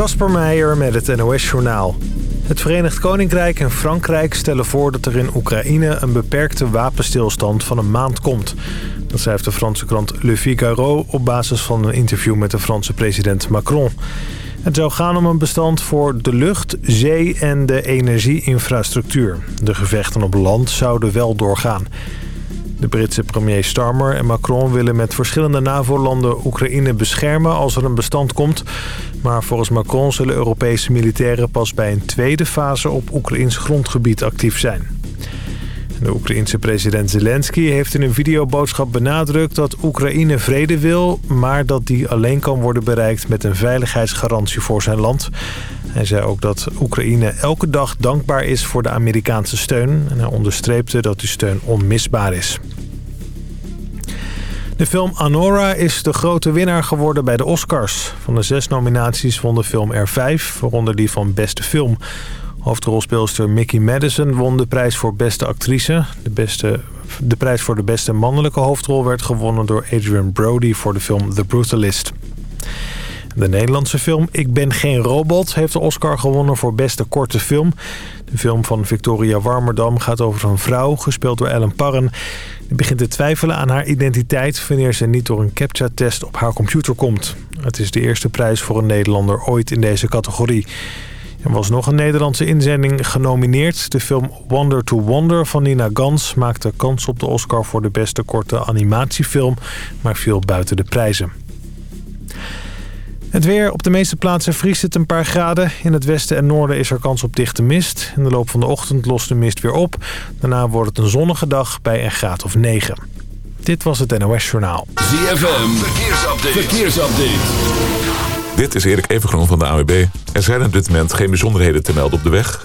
Kasper Meijer met het NOS-journaal. Het Verenigd Koninkrijk en Frankrijk stellen voor dat er in Oekraïne... een beperkte wapenstilstand van een maand komt. Dat schrijft de Franse krant Le Figaro... op basis van een interview met de Franse president Macron. Het zou gaan om een bestand voor de lucht, zee en de energieinfrastructuur. De gevechten op land zouden wel doorgaan. De Britse premier Starmer en Macron willen met verschillende NAVO-landen Oekraïne beschermen als er een bestand komt. Maar volgens Macron zullen Europese militairen pas bij een tweede fase op Oekraïns grondgebied actief zijn. De Oekraïense president Zelensky heeft in een videoboodschap benadrukt dat Oekraïne vrede wil... maar dat die alleen kan worden bereikt met een veiligheidsgarantie voor zijn land. Hij zei ook dat Oekraïne elke dag dankbaar is voor de Amerikaanse steun. En hij onderstreepte dat die steun onmisbaar is. De film Anora is de grote winnaar geworden bij de Oscars. Van de zes nominaties won de film er vijf, waaronder die van beste film. Hoofdrolspeelster Mickey Madison won de prijs voor beste actrice. De, beste, de prijs voor de beste mannelijke hoofdrol werd gewonnen door Adrian Brody voor de film The Brutalist. De Nederlandse film Ik ben geen robot heeft de Oscar gewonnen voor beste korte film. De film van Victoria Warmerdam gaat over een vrouw, gespeeld door Ellen Parren. Die begint te twijfelen aan haar identiteit wanneer ze niet door een CAPTCHA-test op haar computer komt. Het is de eerste prijs voor een Nederlander ooit in deze categorie. Er was nog een Nederlandse inzending genomineerd. De film Wonder to Wonder van Nina Gans maakte kans op de Oscar voor de beste korte animatiefilm, maar viel buiten de prijzen. Het weer. Op de meeste plaatsen vriest het een paar graden. In het westen en noorden is er kans op dichte mist. In de loop van de ochtend lost de mist weer op. Daarna wordt het een zonnige dag bij een graad of 9. Dit was het NOS Journaal. ZFM. Verkeersupdate. Verkeersupdate. Dit is Erik Evengroen van de AWB. Er zijn op dit moment geen bijzonderheden te melden op de weg.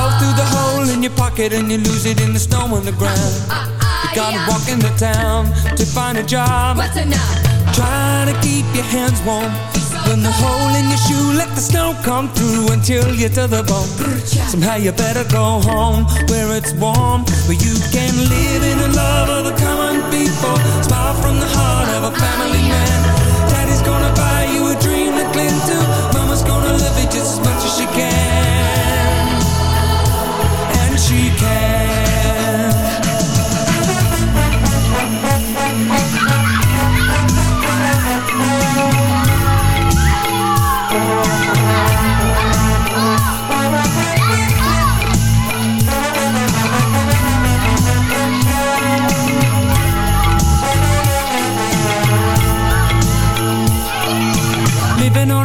your pocket and you lose it in the snow on the ground. Uh, uh, uh, you gotta walk into town to find a job. What's enough? Trying to keep your hands warm. When the hole in your shoe, let the snow come through until you're to the bone. Somehow you better go home where it's warm, where you can live in the love of the common people. Smile from the heart of a oh, family man. Daddy's gonna buy you a dream to cling to. Mama's gonna love it just as much as she can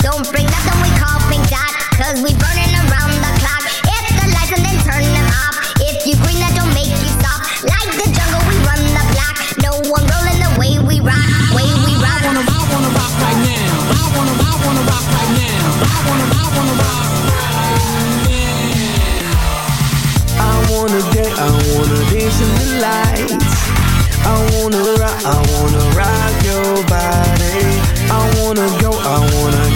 don't bring nothing we call pink dot. Cause we burning around the clock. Hit the lights and then turn them off. If you green, that don't make you stop. Like the jungle, we run the block. No one rolling the way we rock. Way we rock. I wanna, I wanna rock right now. I wanna, I wanna rock right now. I wanna, I wanna rock I wanna dance, I wanna dance in the lights. I wanna rock, I wanna rock your body. I wanna go, I wanna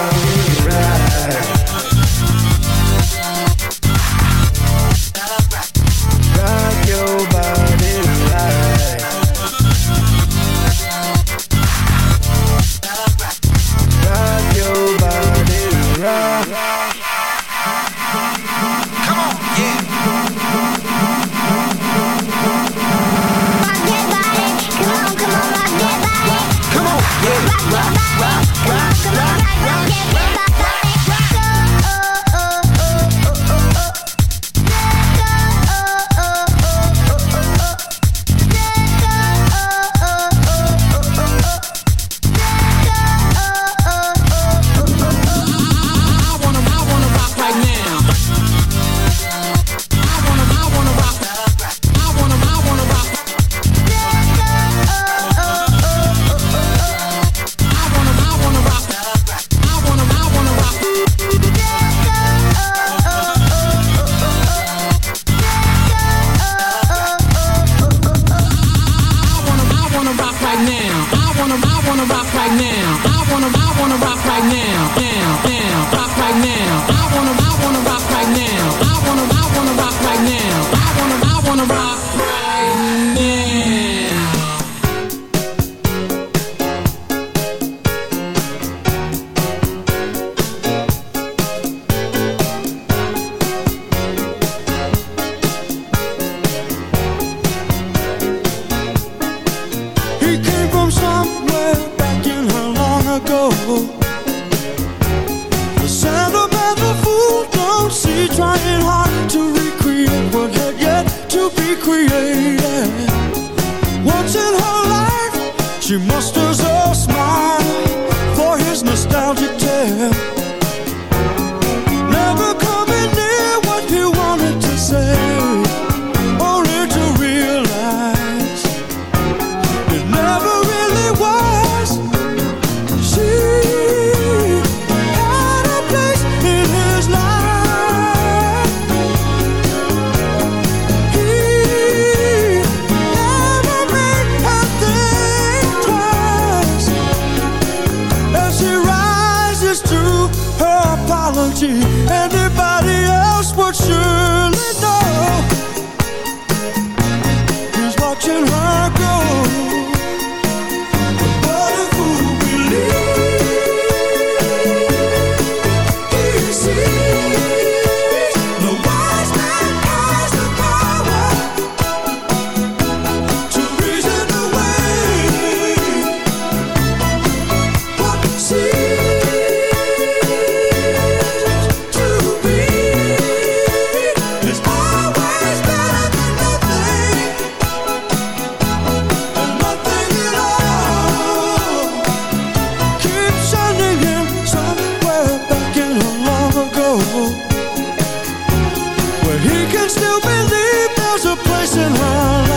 He can still believe there's a place in hell.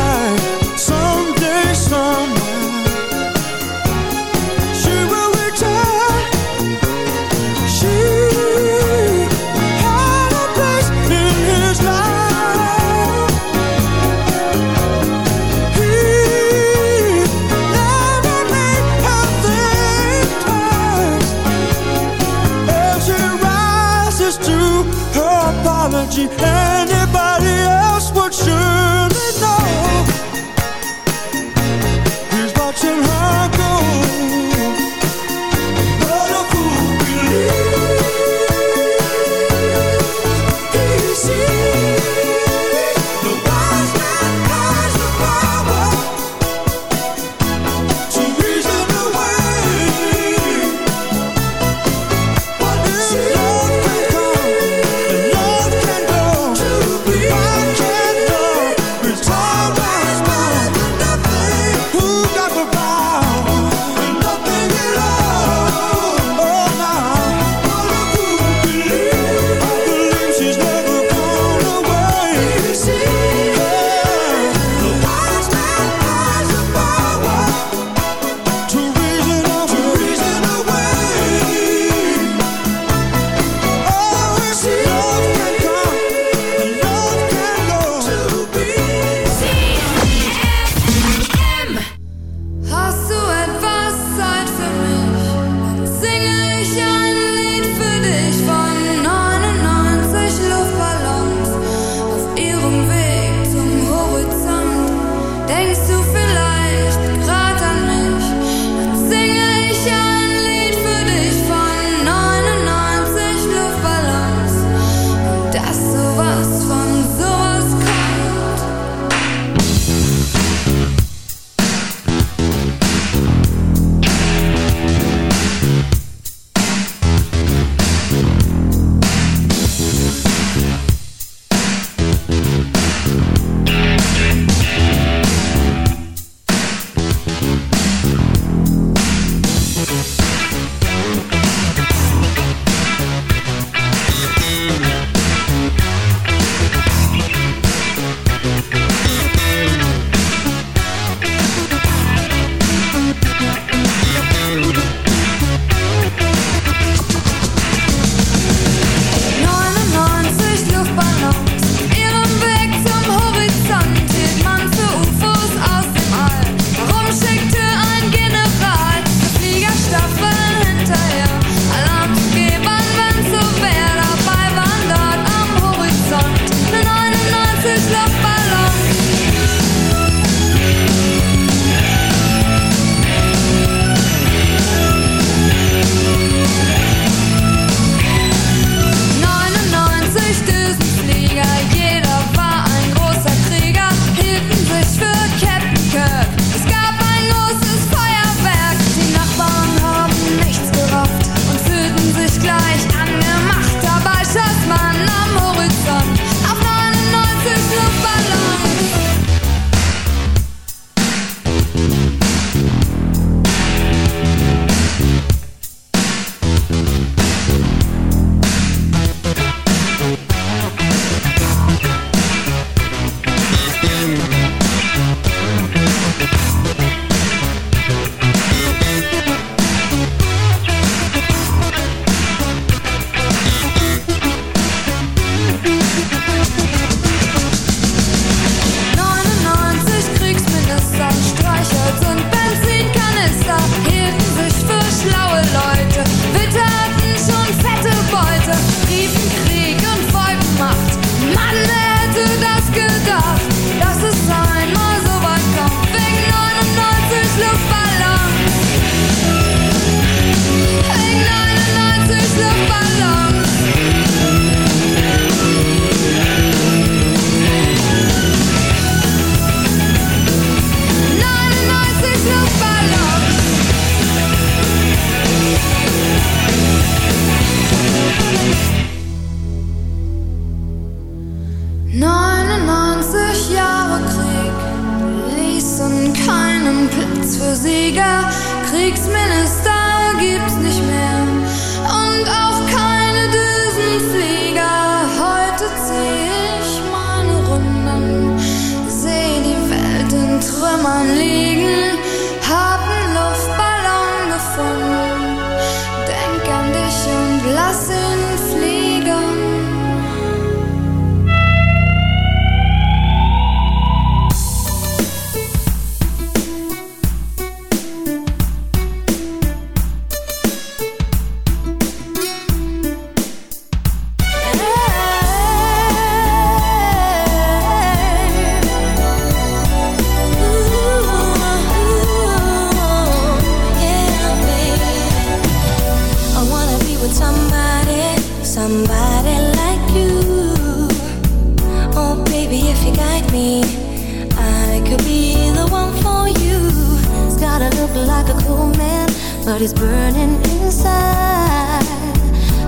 to look like a cool man, but he's burning inside.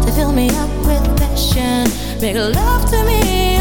To fill me up with passion, make love to me.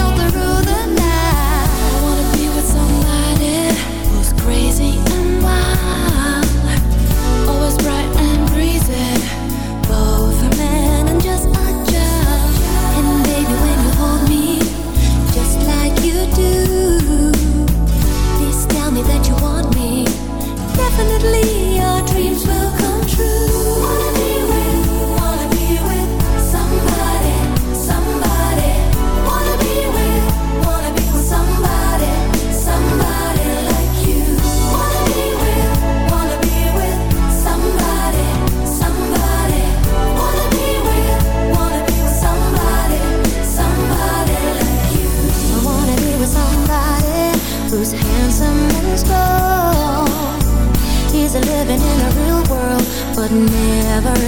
never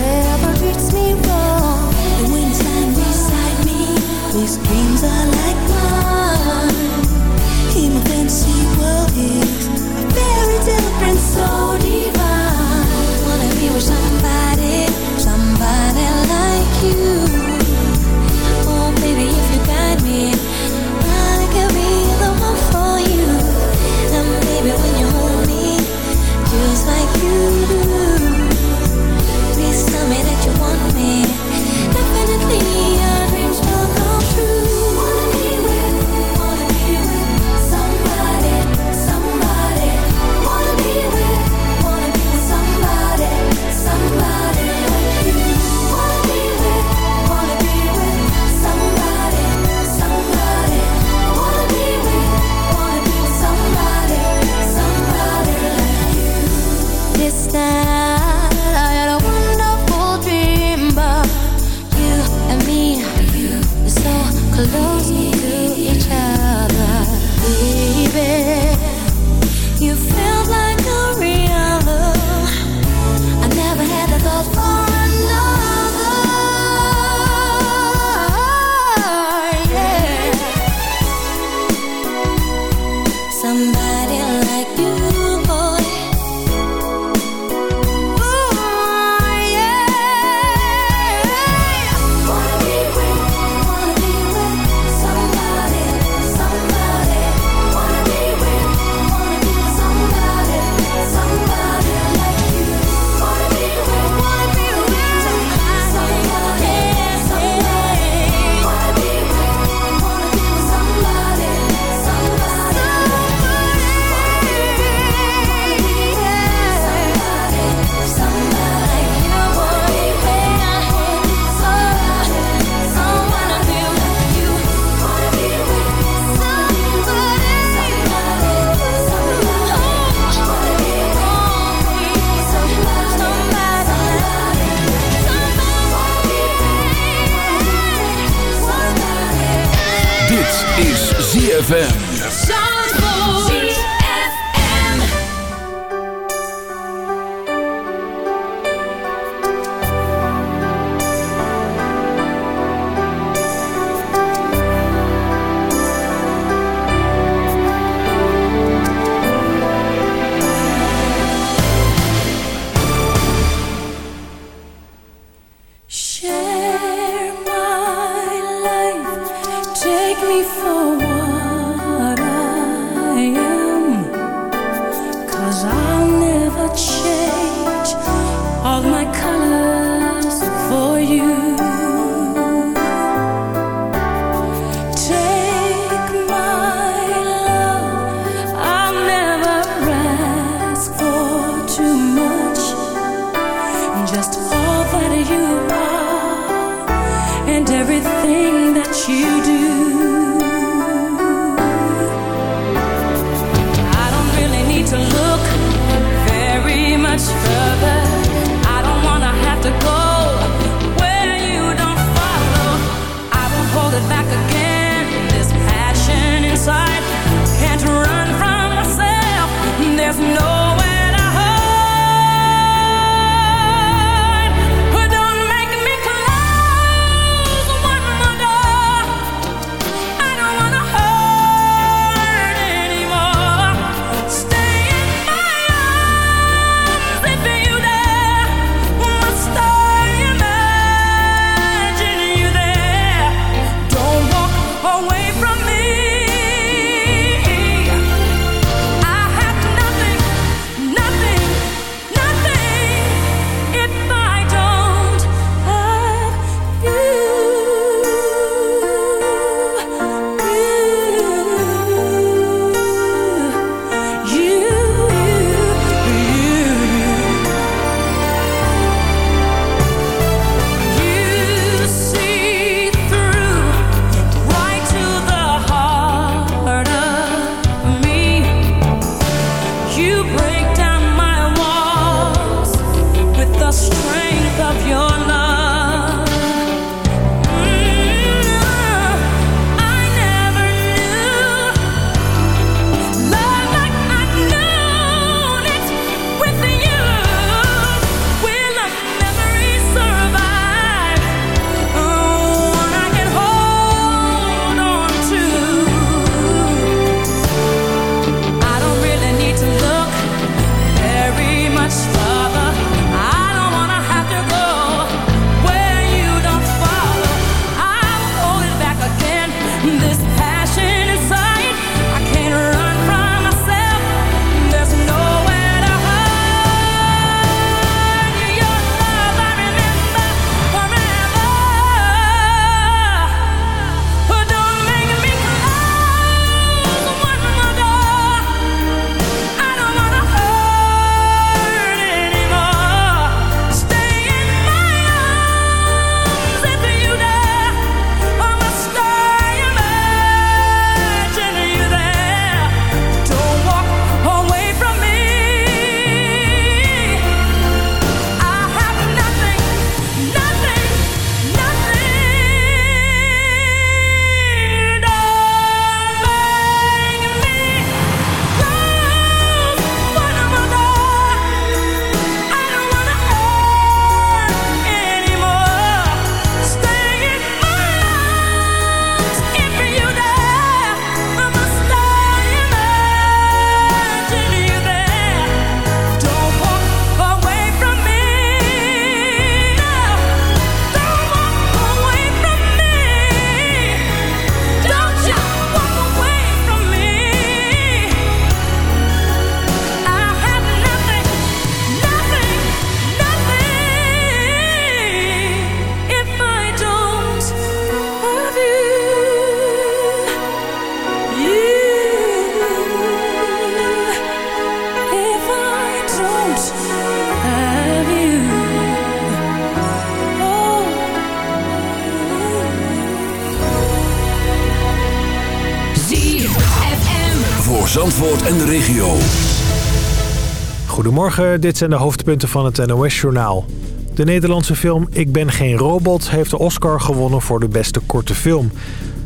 Goedemorgen, dit zijn de hoofdpunten van het NOS-journaal. De Nederlandse film Ik ben geen robot heeft de Oscar gewonnen voor de beste korte film.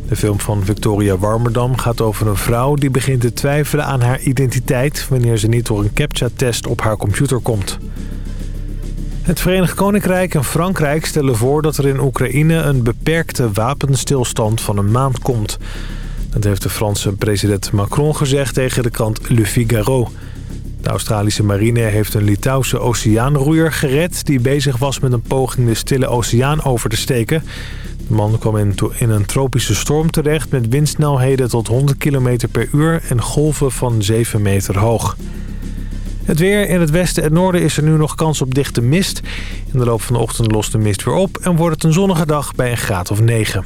De film van Victoria Warmerdam gaat over een vrouw die begint te twijfelen aan haar identiteit... wanneer ze niet door een CAPTCHA-test op haar computer komt. Het Verenigd Koninkrijk en Frankrijk stellen voor dat er in Oekraïne een beperkte wapenstilstand van een maand komt... Dat heeft de Franse president Macron gezegd tegen de krant Le Figaro. De Australische marine heeft een Litouwse oceaanroeier gered... die bezig was met een poging de stille oceaan over te steken. De man kwam in, in een tropische storm terecht... met windsnelheden tot 100 km per uur en golven van 7 meter hoog. Het weer in het westen en noorden is er nu nog kans op dichte mist. In de loop van de ochtend lost de mist weer op... en wordt het een zonnige dag bij een graad of 9.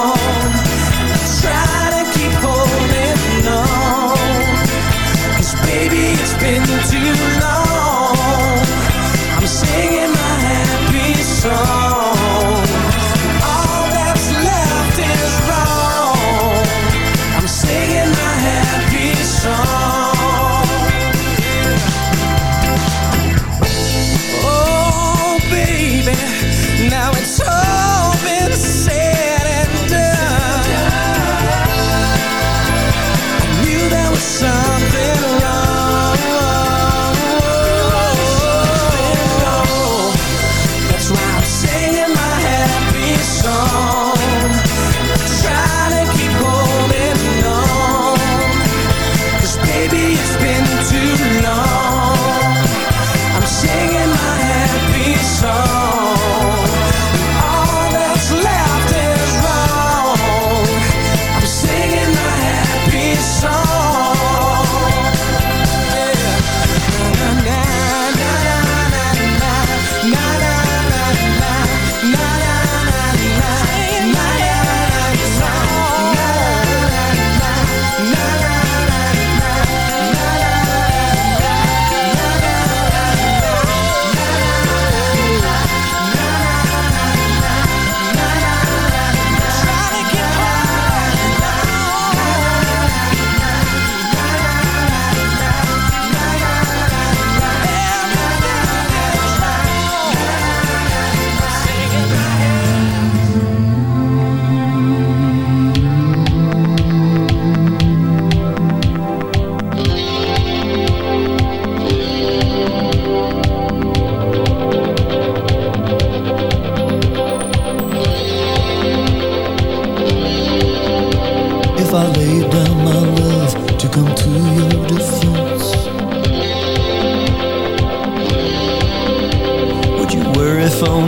too long I'm singing my happy song.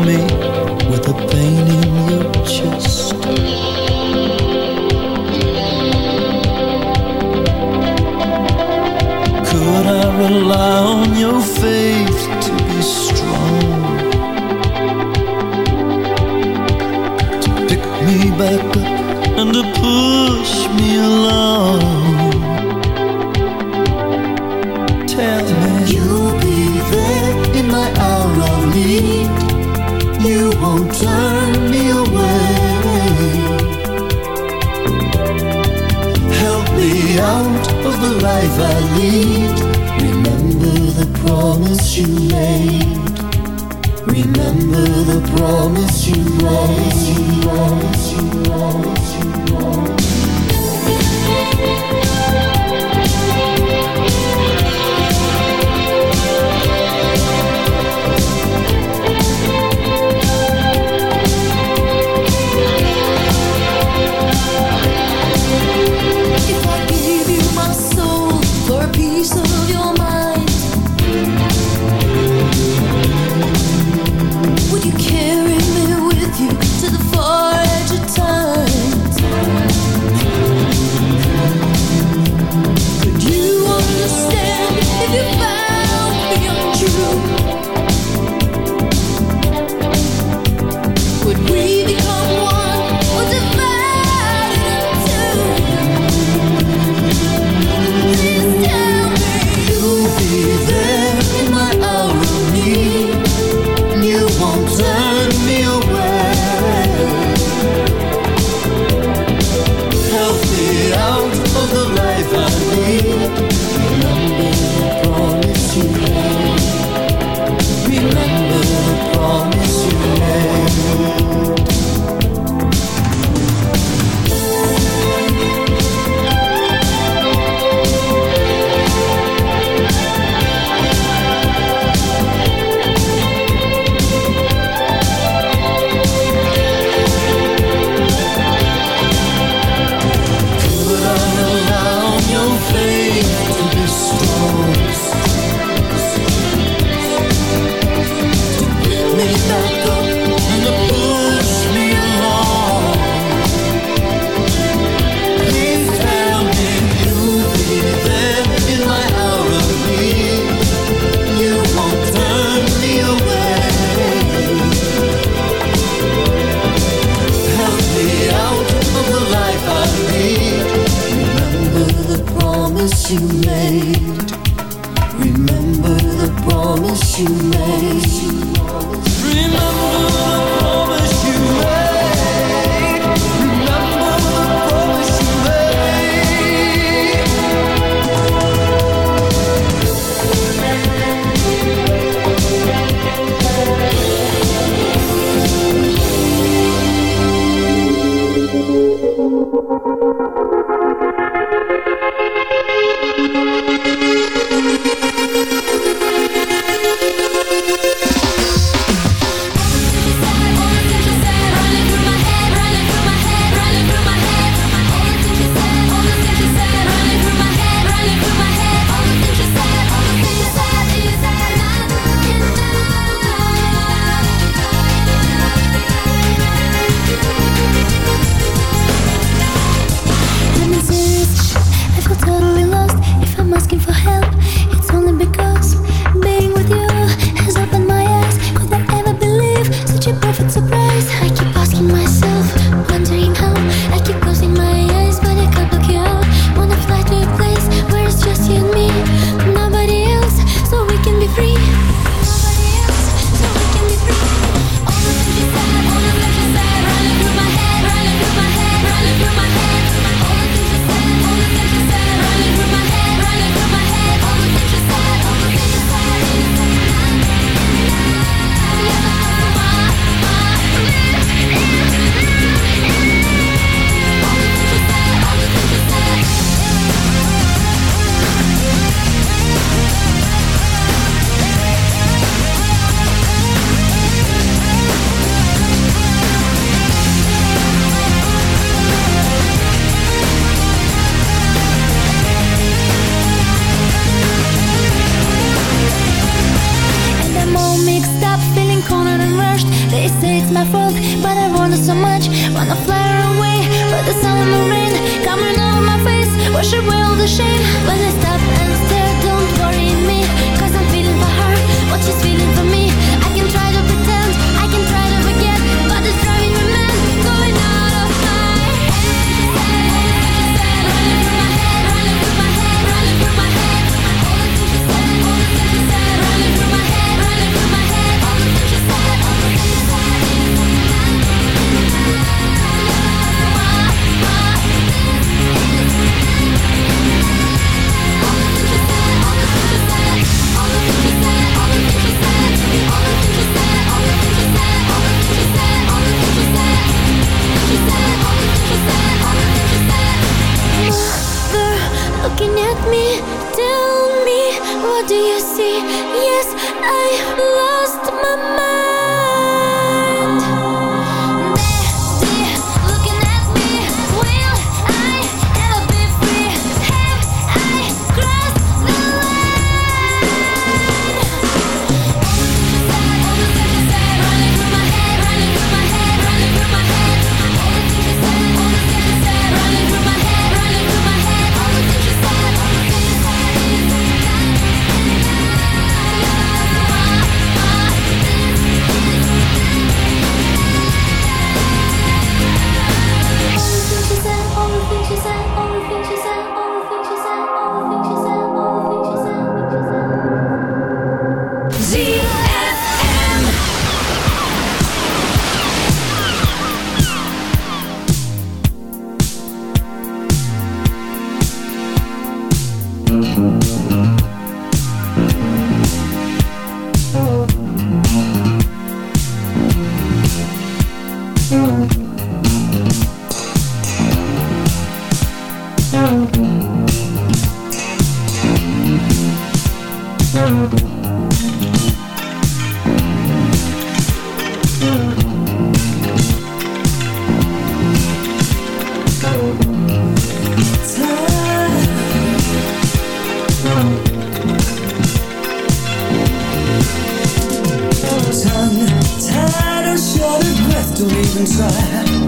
Me breath,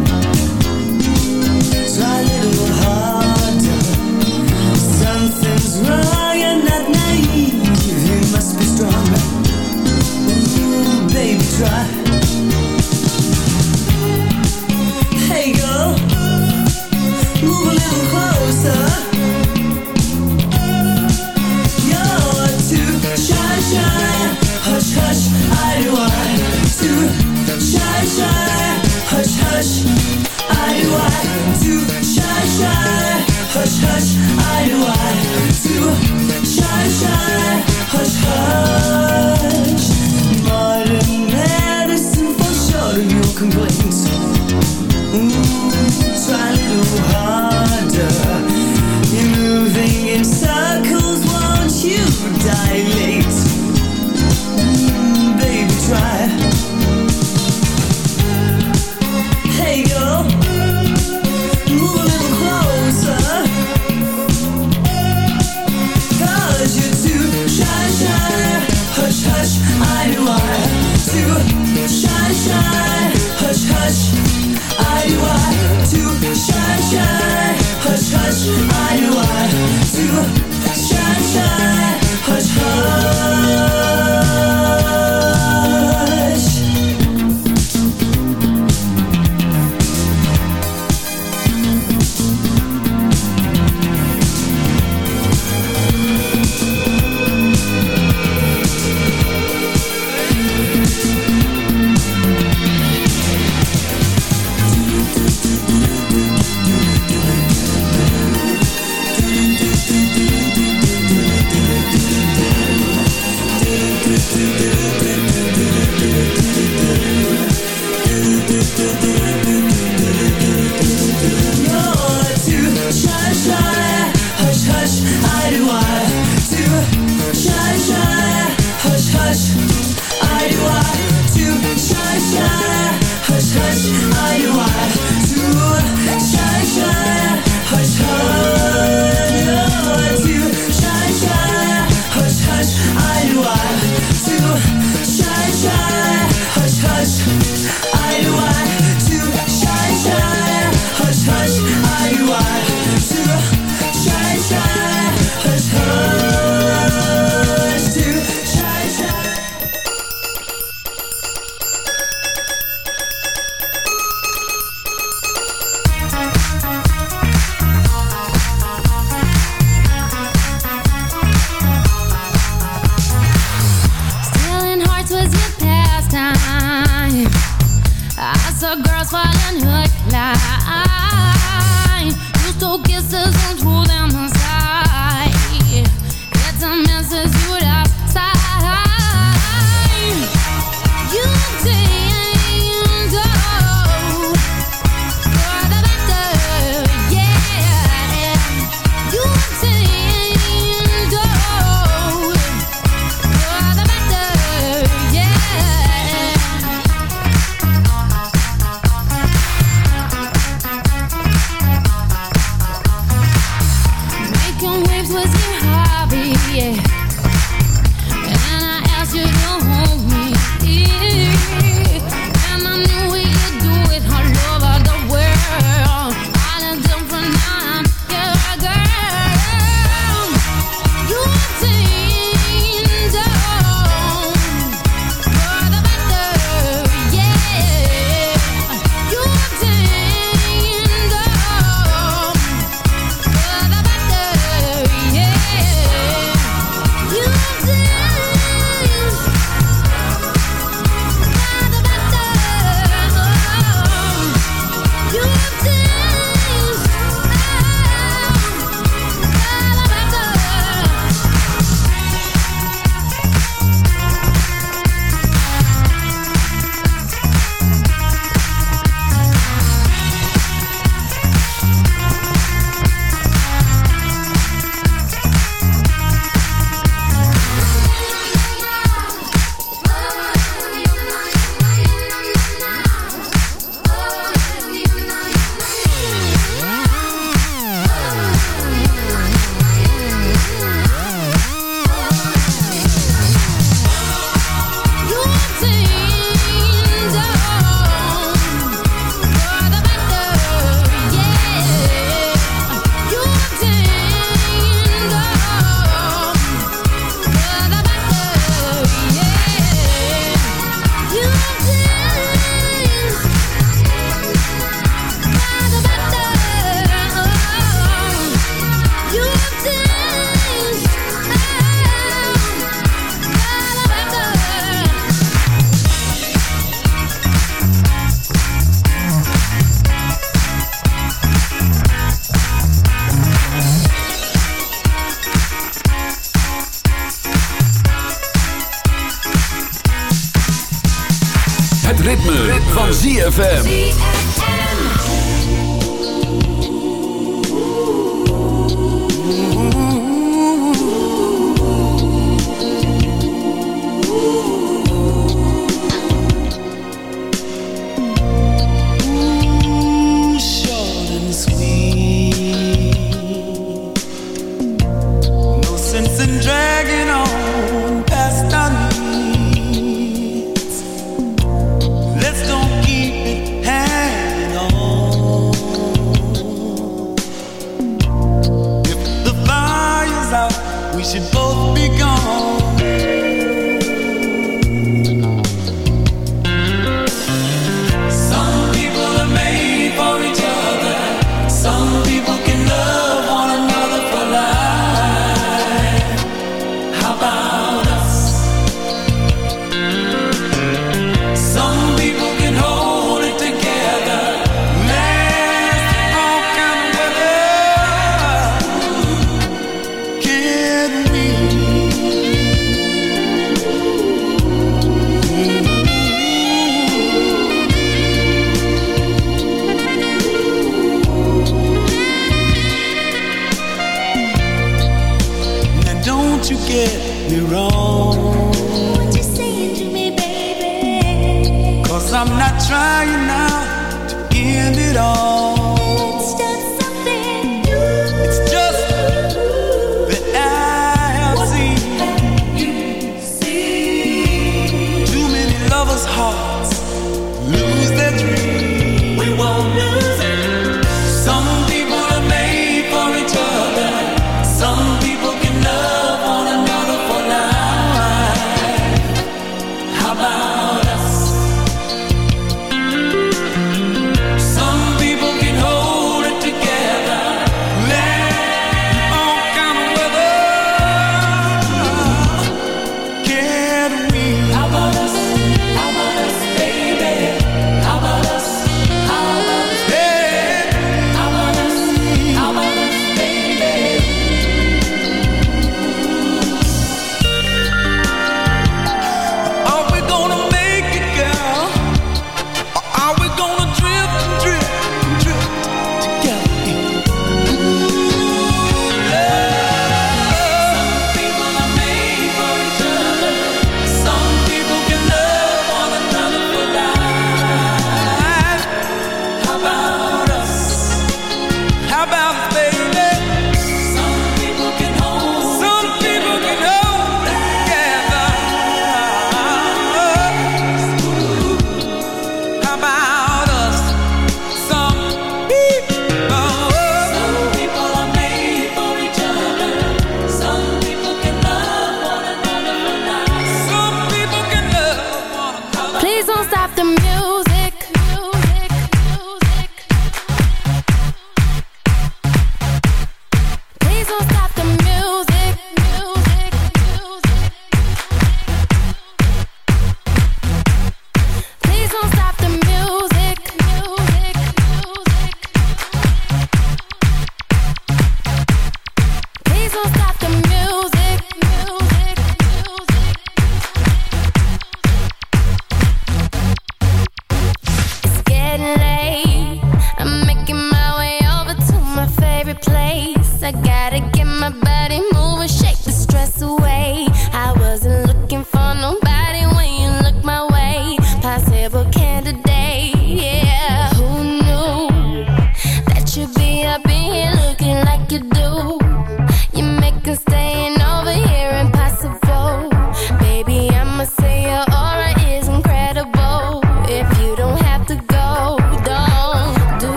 van ZFM.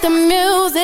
the music.